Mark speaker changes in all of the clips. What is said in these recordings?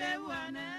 Speaker 1: be one.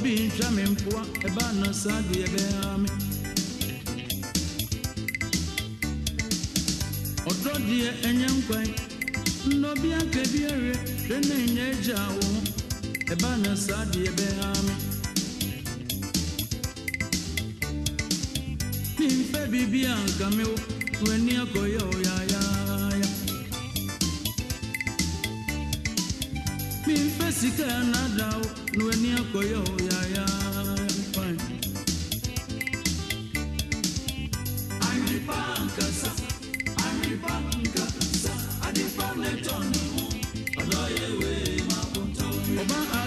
Speaker 1: obi ntwa me mpoa ɛba no saa deɛ ɛbɛha me ɔdɔ deɛ ɛnyɛ nkwan nnɔ bi aka e e e bi awerɛ hwɛ ne nyɛ agya wo ho ɛba no saa deɛ ɛbɛha me memfɛ biribi a nka me wo w'ani akɔyɛ wo yaayaaya memfɛ sika ɛnada Obama.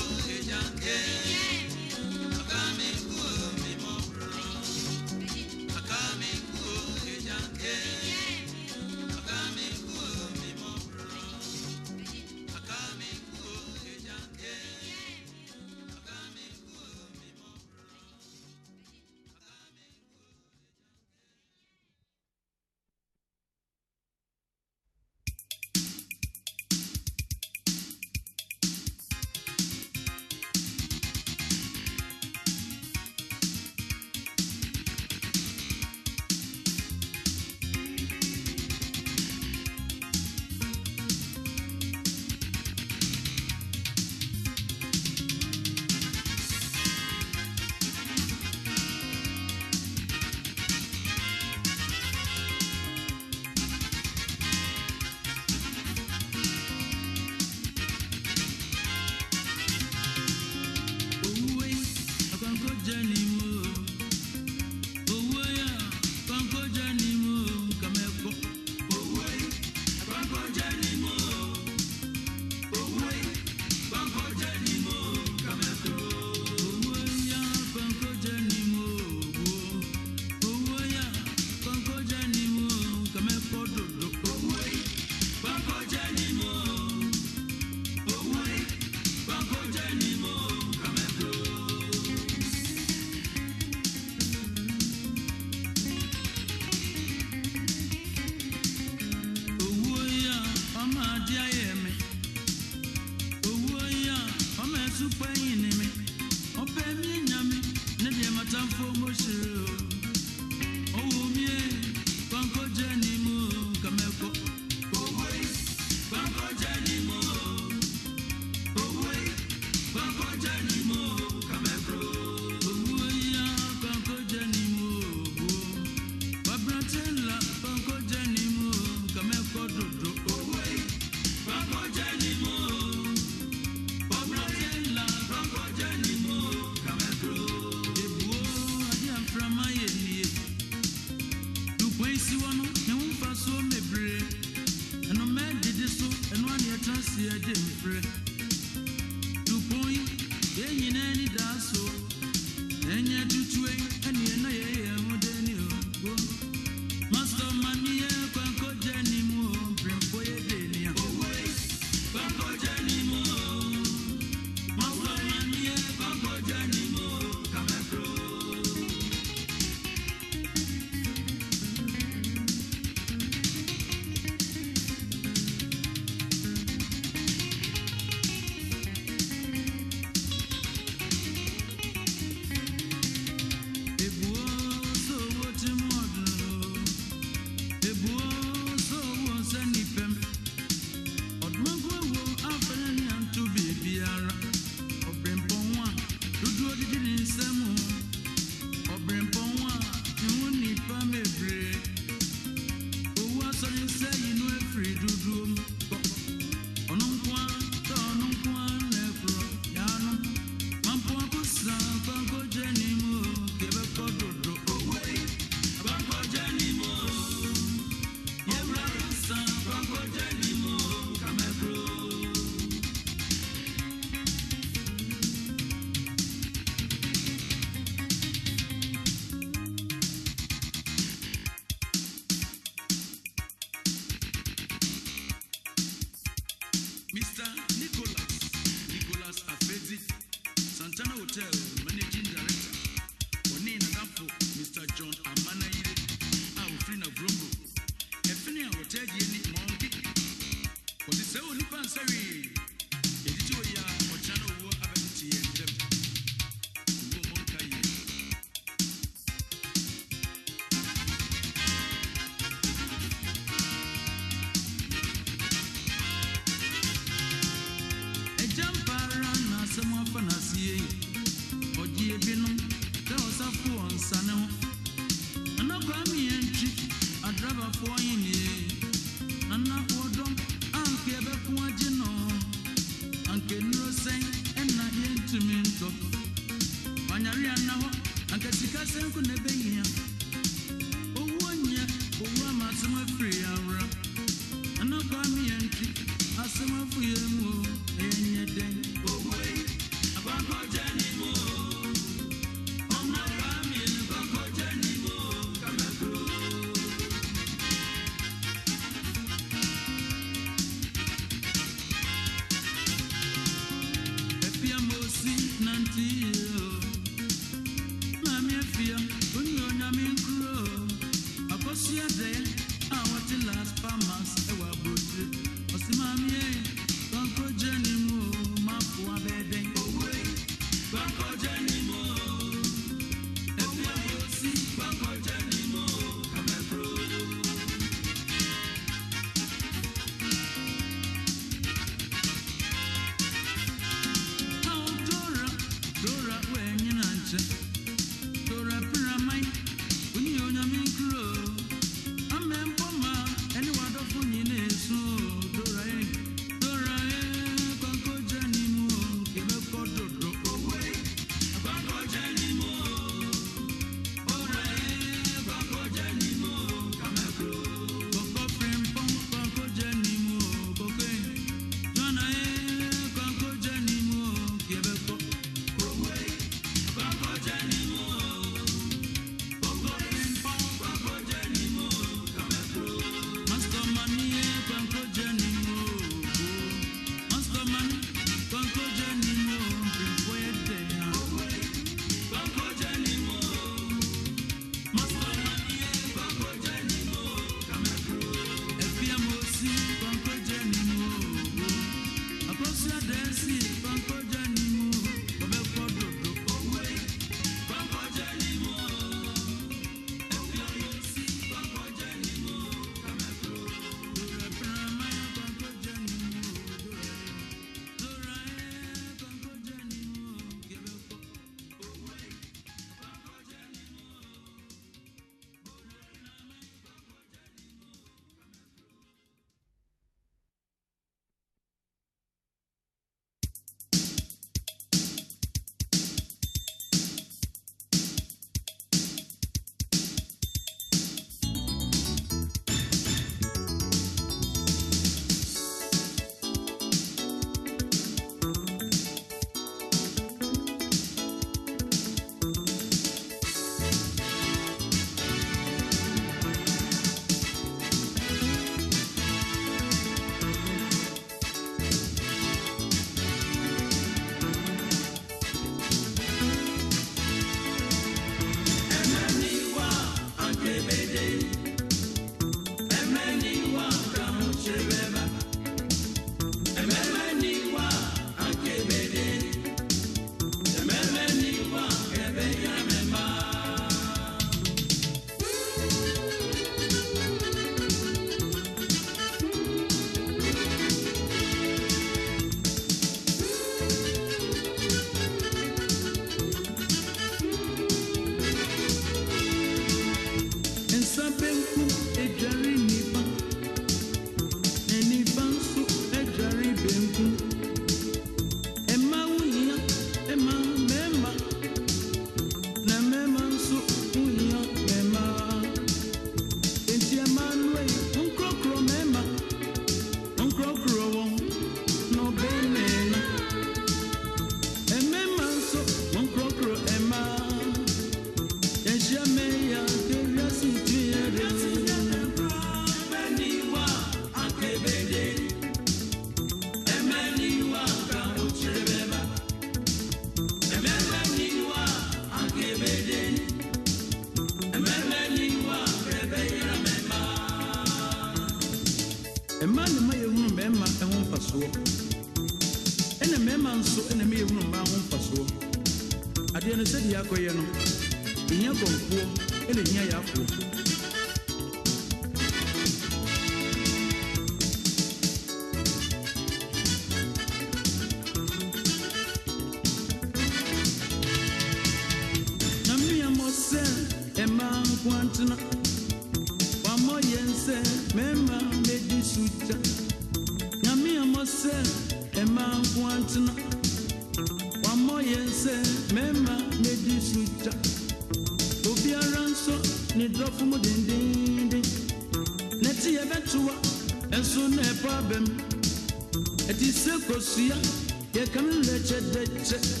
Speaker 1: sit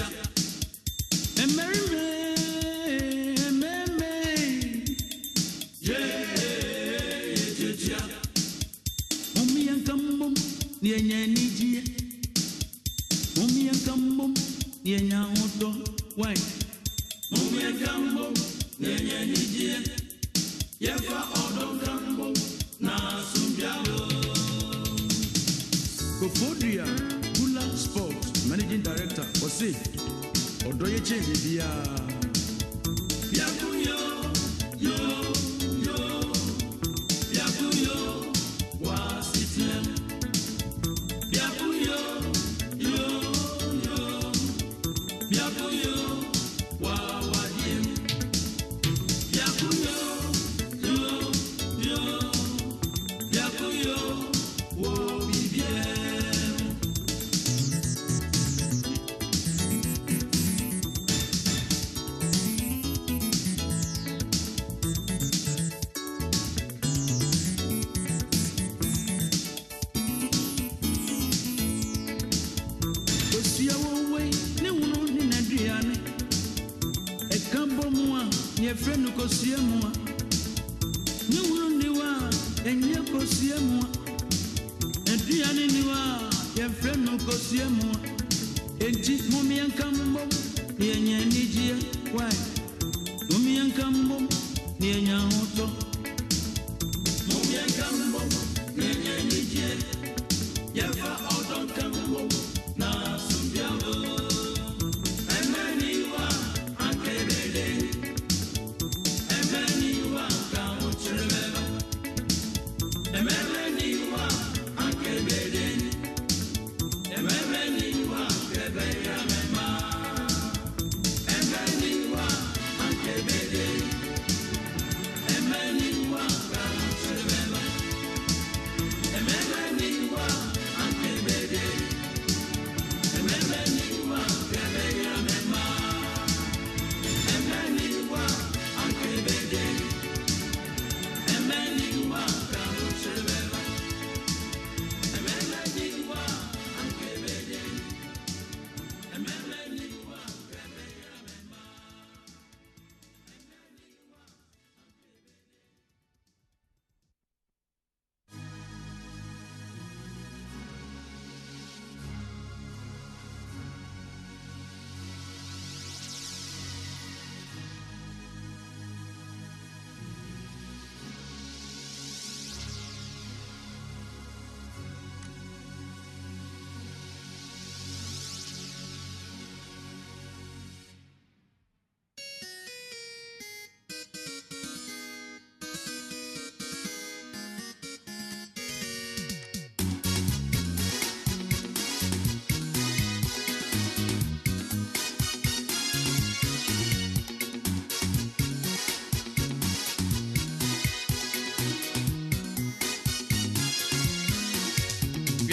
Speaker 1: Yeah.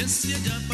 Speaker 1: Yes, you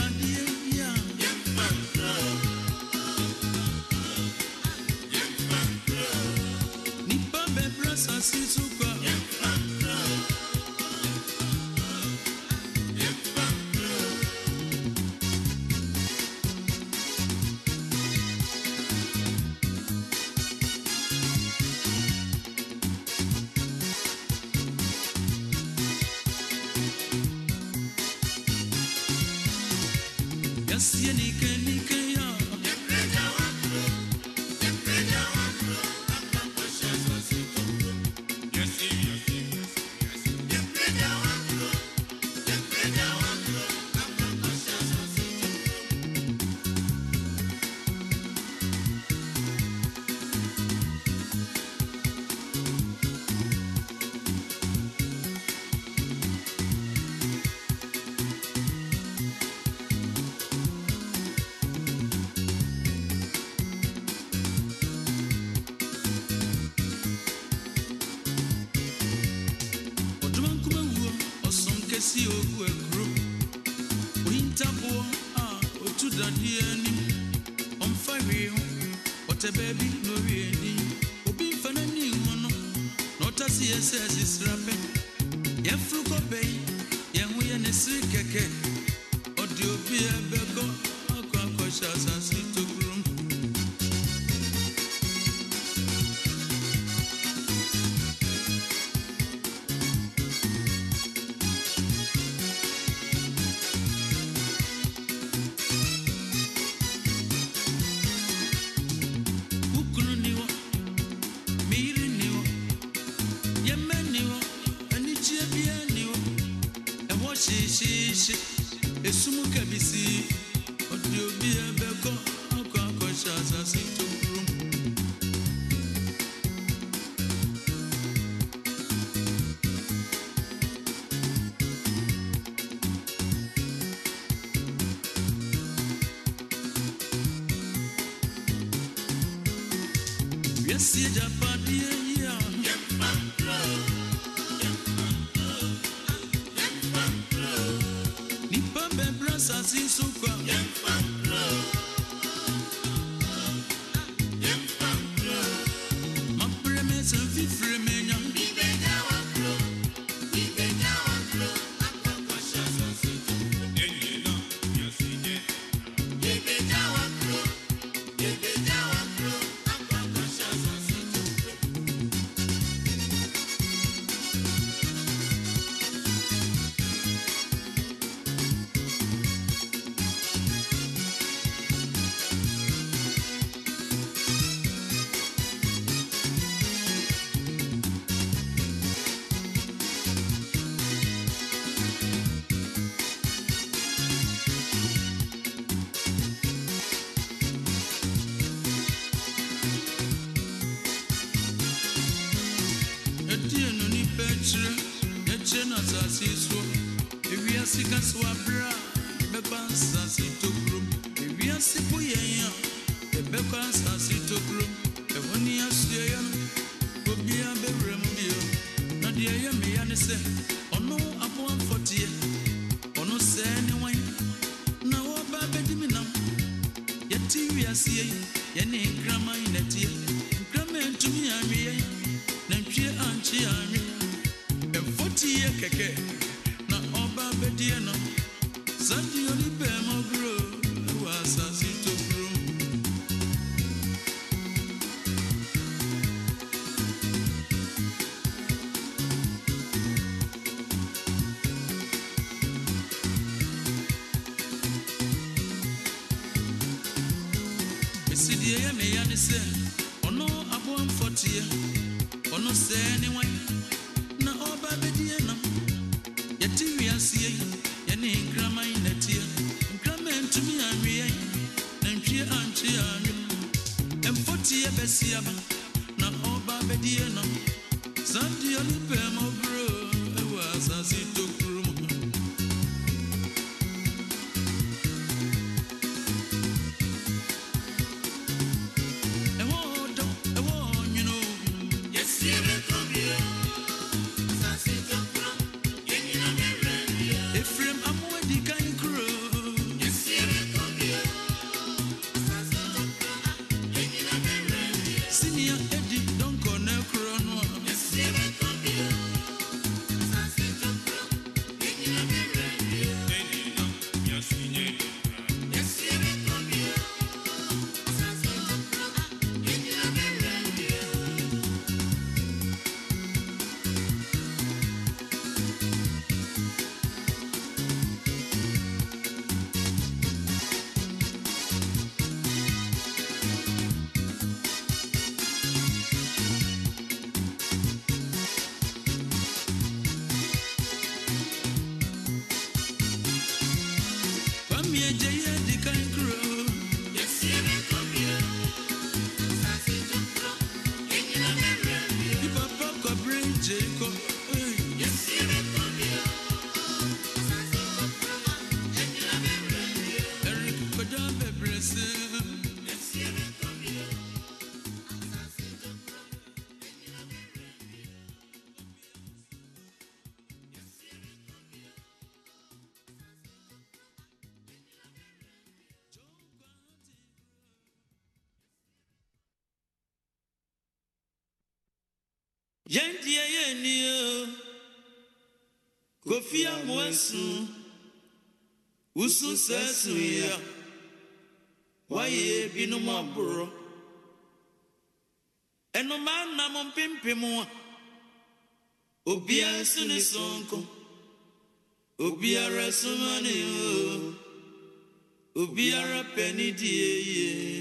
Speaker 1: Consider sɛ deɛ yɛ meyɛ ne sɛ ɔno aboamfɔteɛ ɔno sɛɛ ne wayɛ sɛɛso yi a woayɛ binom aborɔ ɛnomaa nam mpempem a obiara so ne sonko obiara soma ne o obiara pɛ ne die yie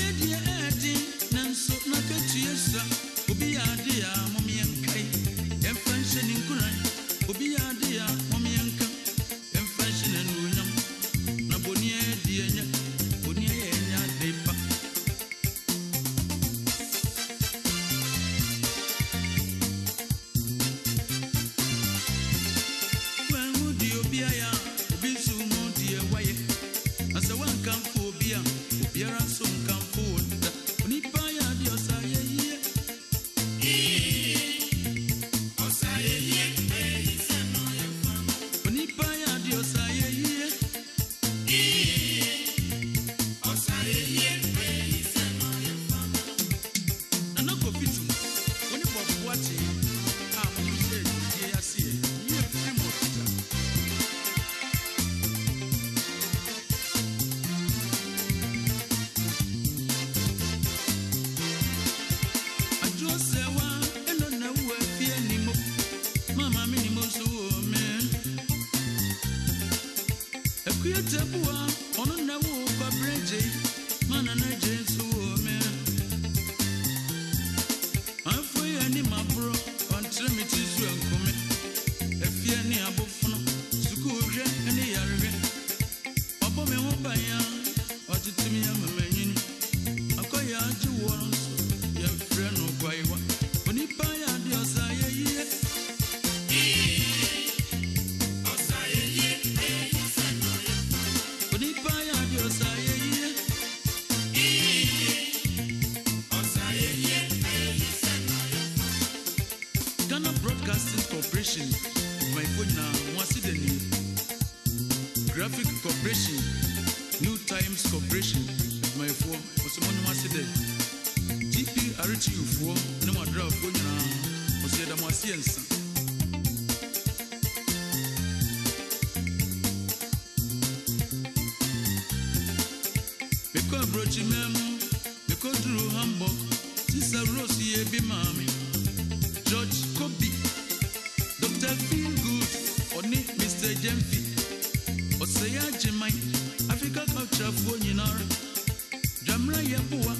Speaker 1: did you é boa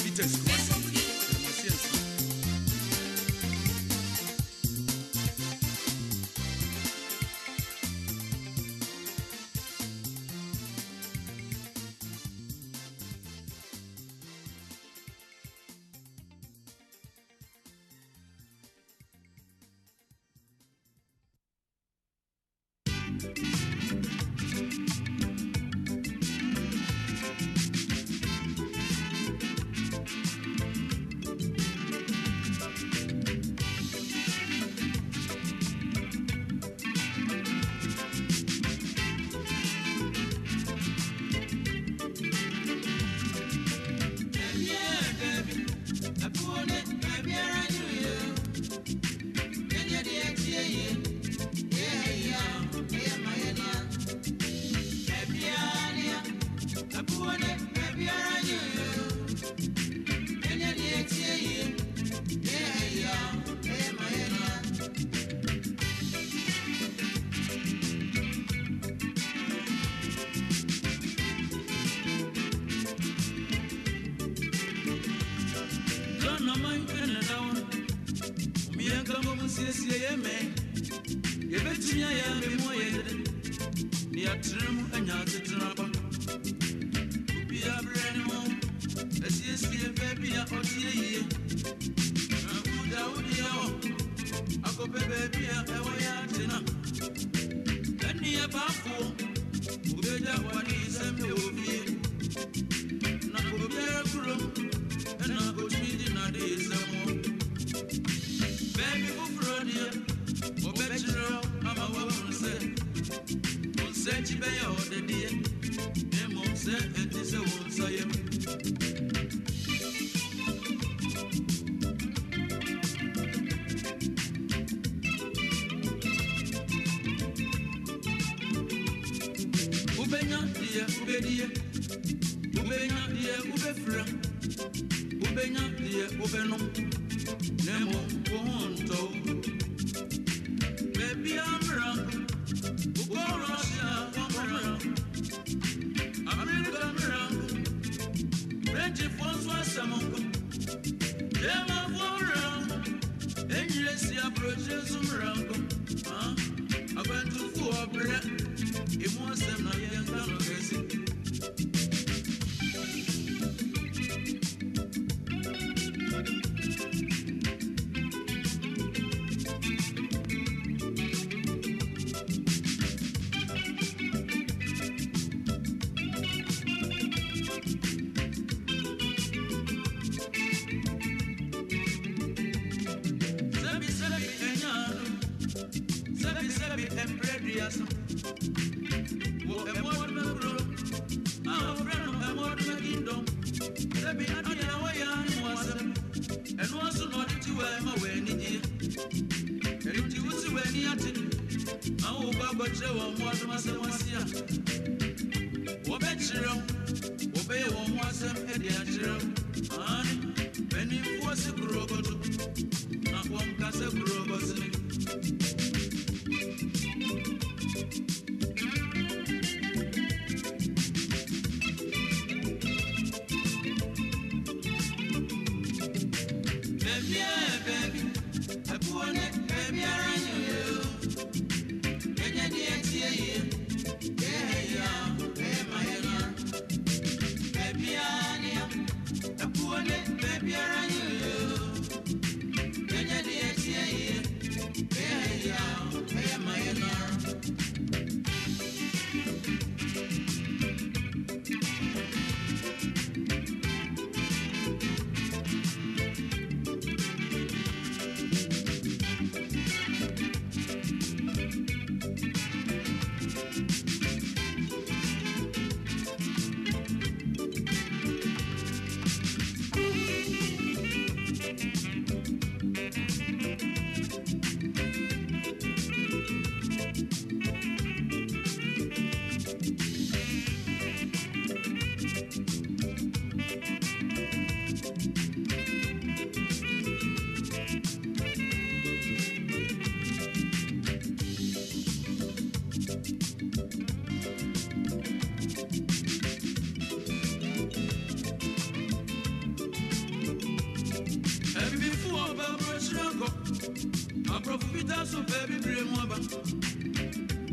Speaker 1: Aprofu so baby bring one back.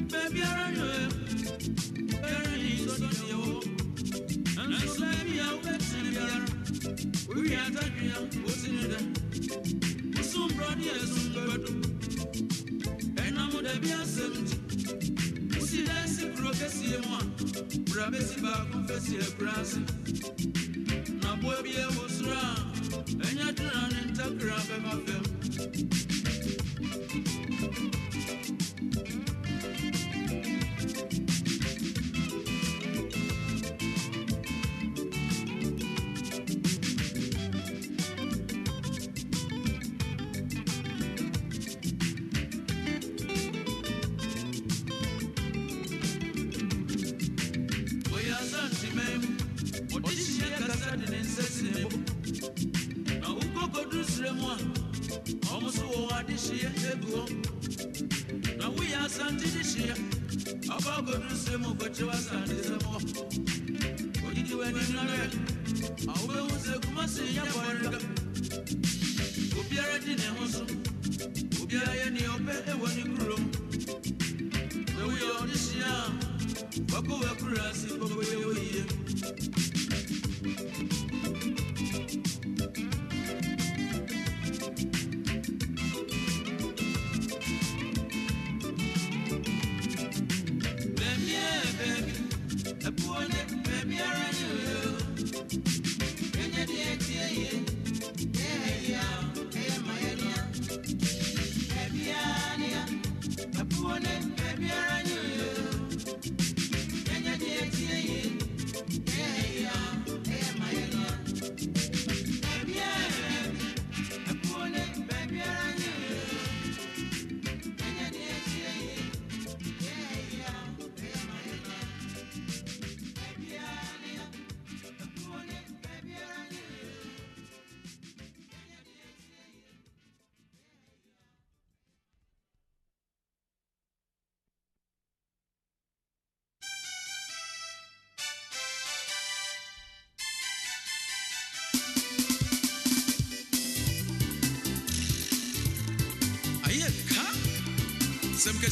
Speaker 1: Baby around you, around you so don't And so baby I will bet you We are talking about what's it. Some brother is some brother. And I'm gonna be a seventy. Si dansi kuro kesi emwa, brabe si ba konfesi e brasi. Na bwe bi e wosra, enya tuna nenta kura pe mafe.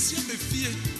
Speaker 1: si
Speaker 2: me fier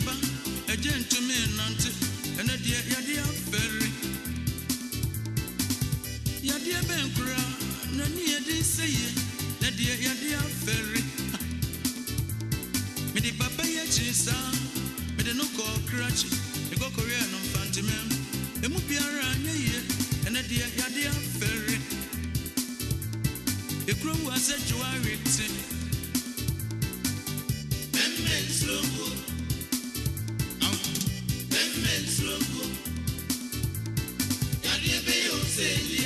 Speaker 2: aba ɛgye ntumi nante ɛnɛ deɛ yadeɛ abɛre yadeɛ bɛn koraa n'ani yɛde nsɛyɛ na deɛ yadeɛ abɛre mede papa ihe, akyiri saa mede no kɔɔ krakye ya
Speaker 1: kɔkɔreɛ no mfantemɛ ɛmu biara anyɛ yie ɛnɛ deɛ yadeɛ abɛre ekuro wu asɛ dwoa be Send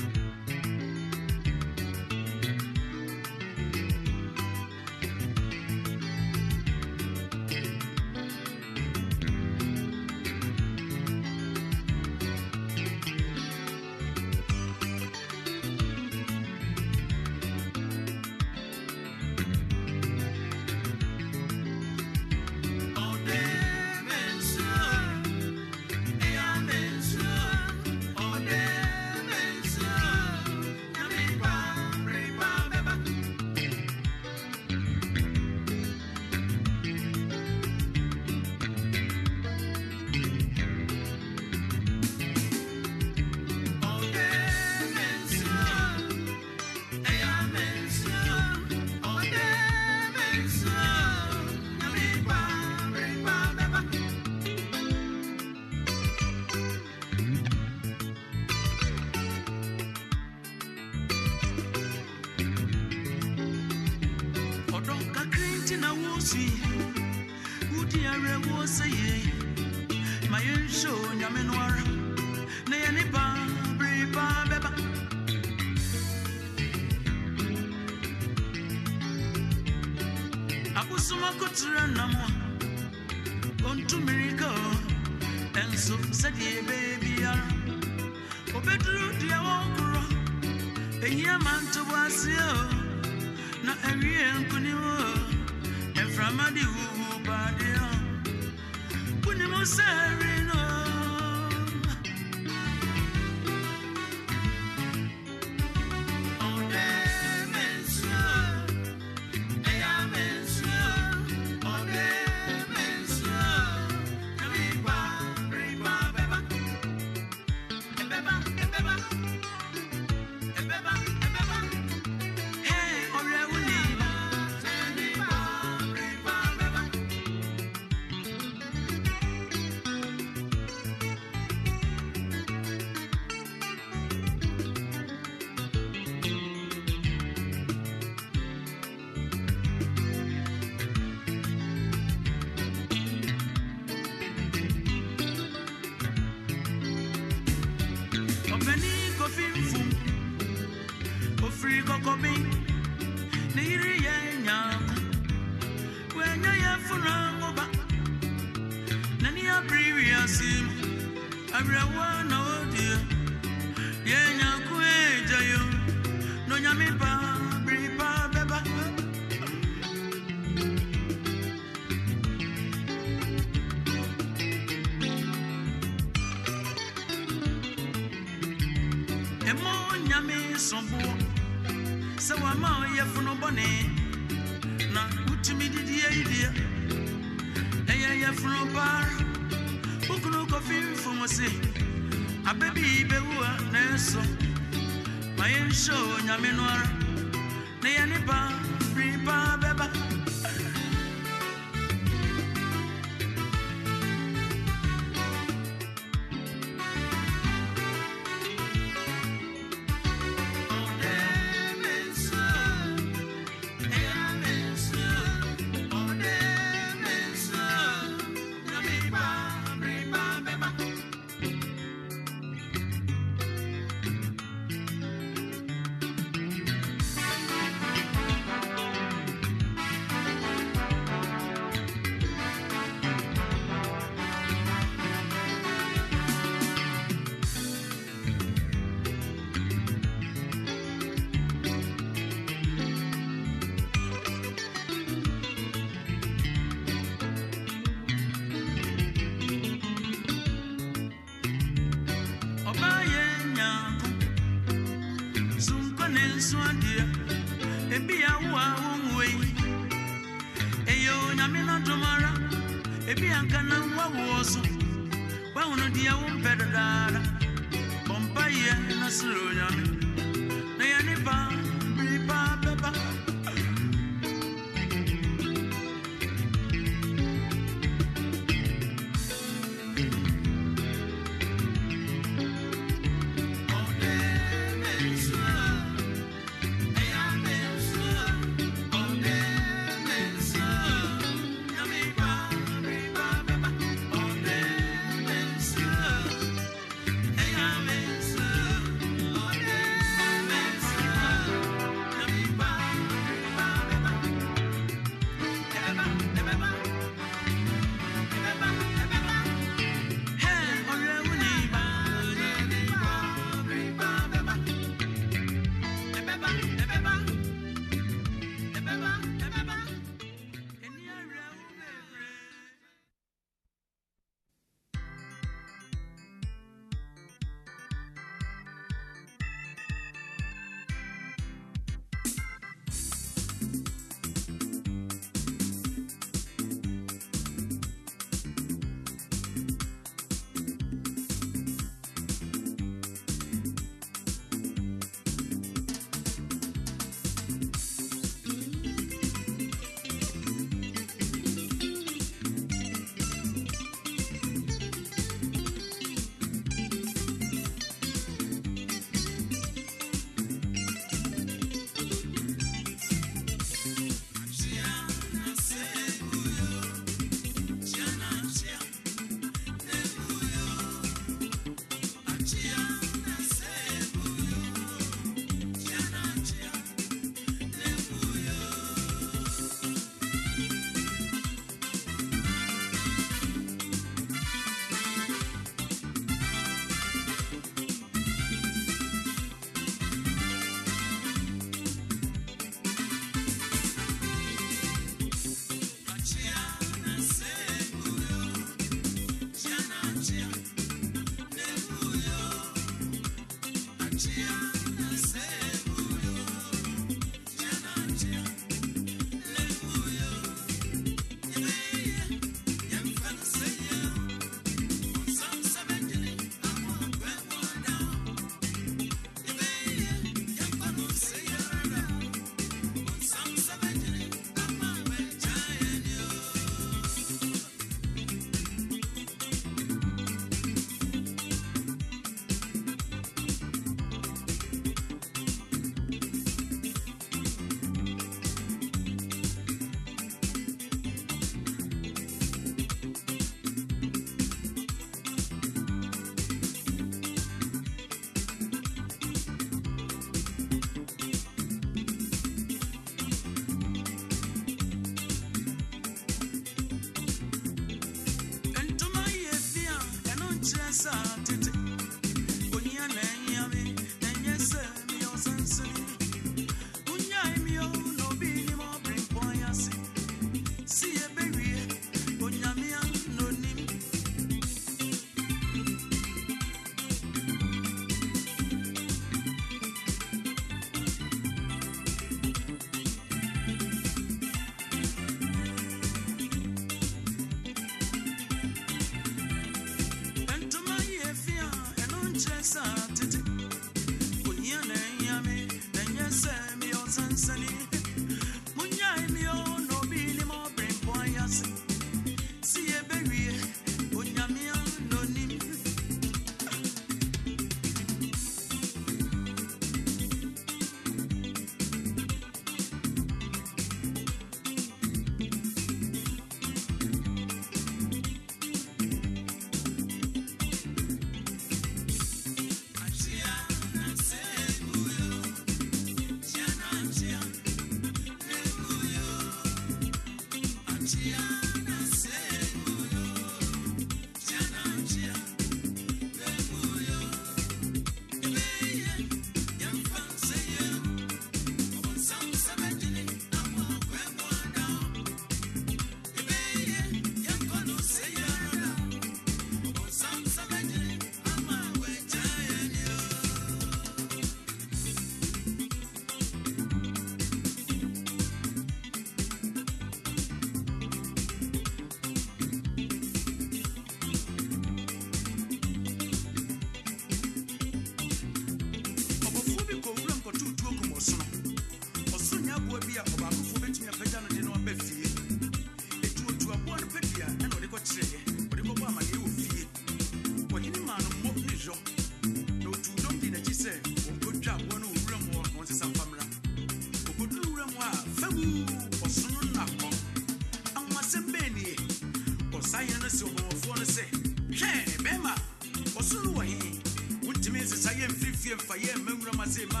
Speaker 1: fayem, mura mazema,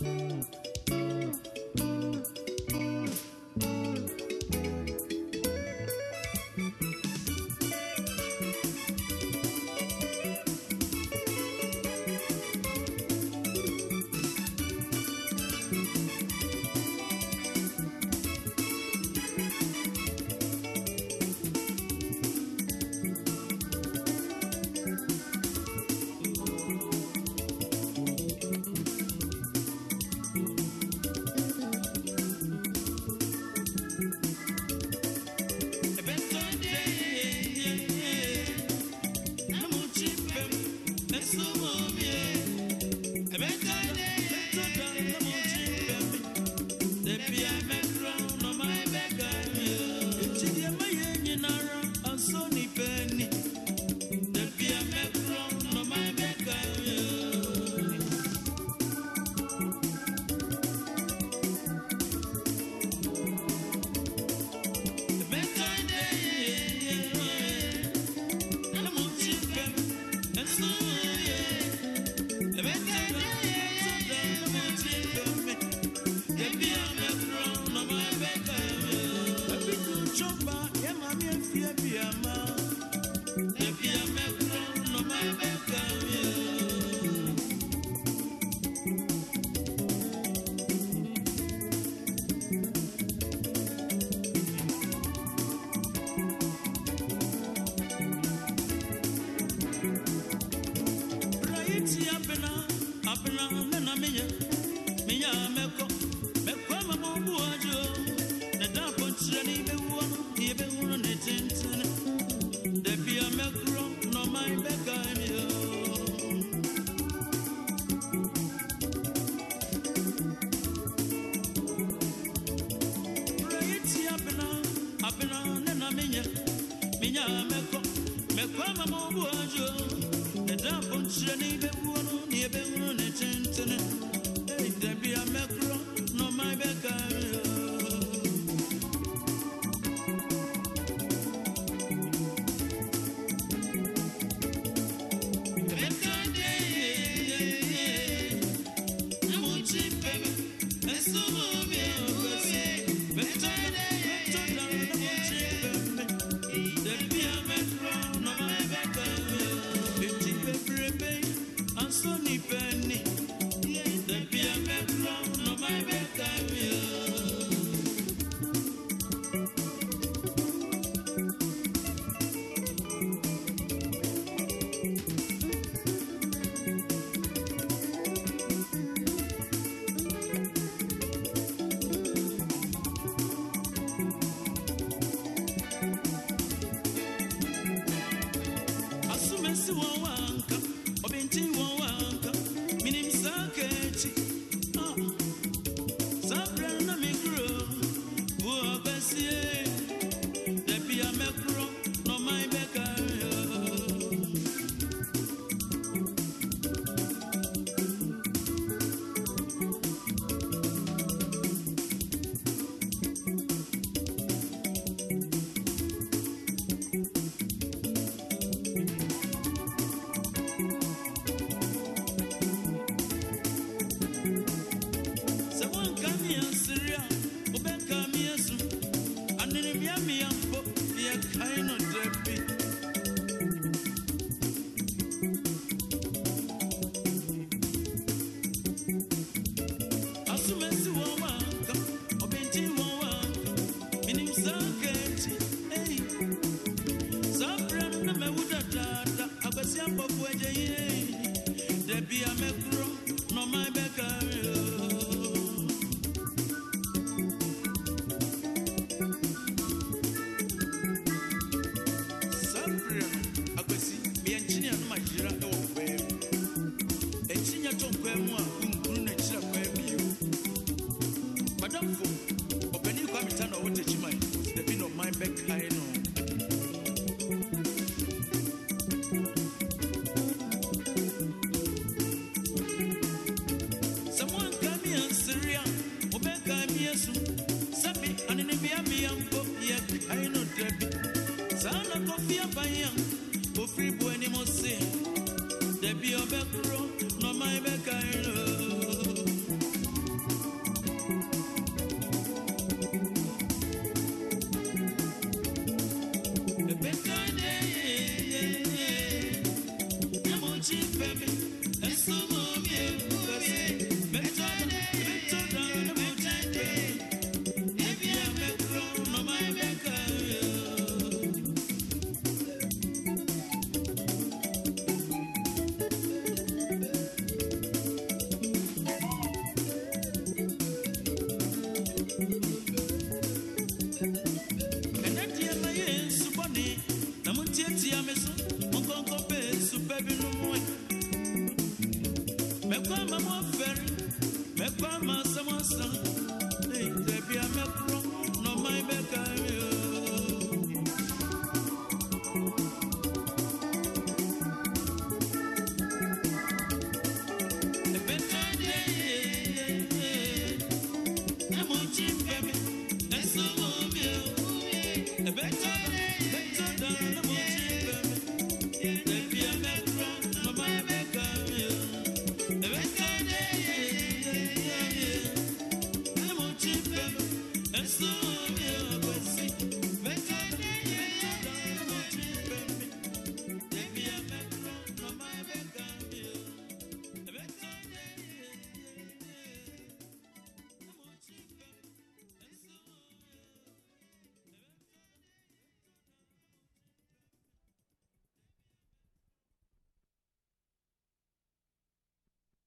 Speaker 1: Música love. hapo kwenye debi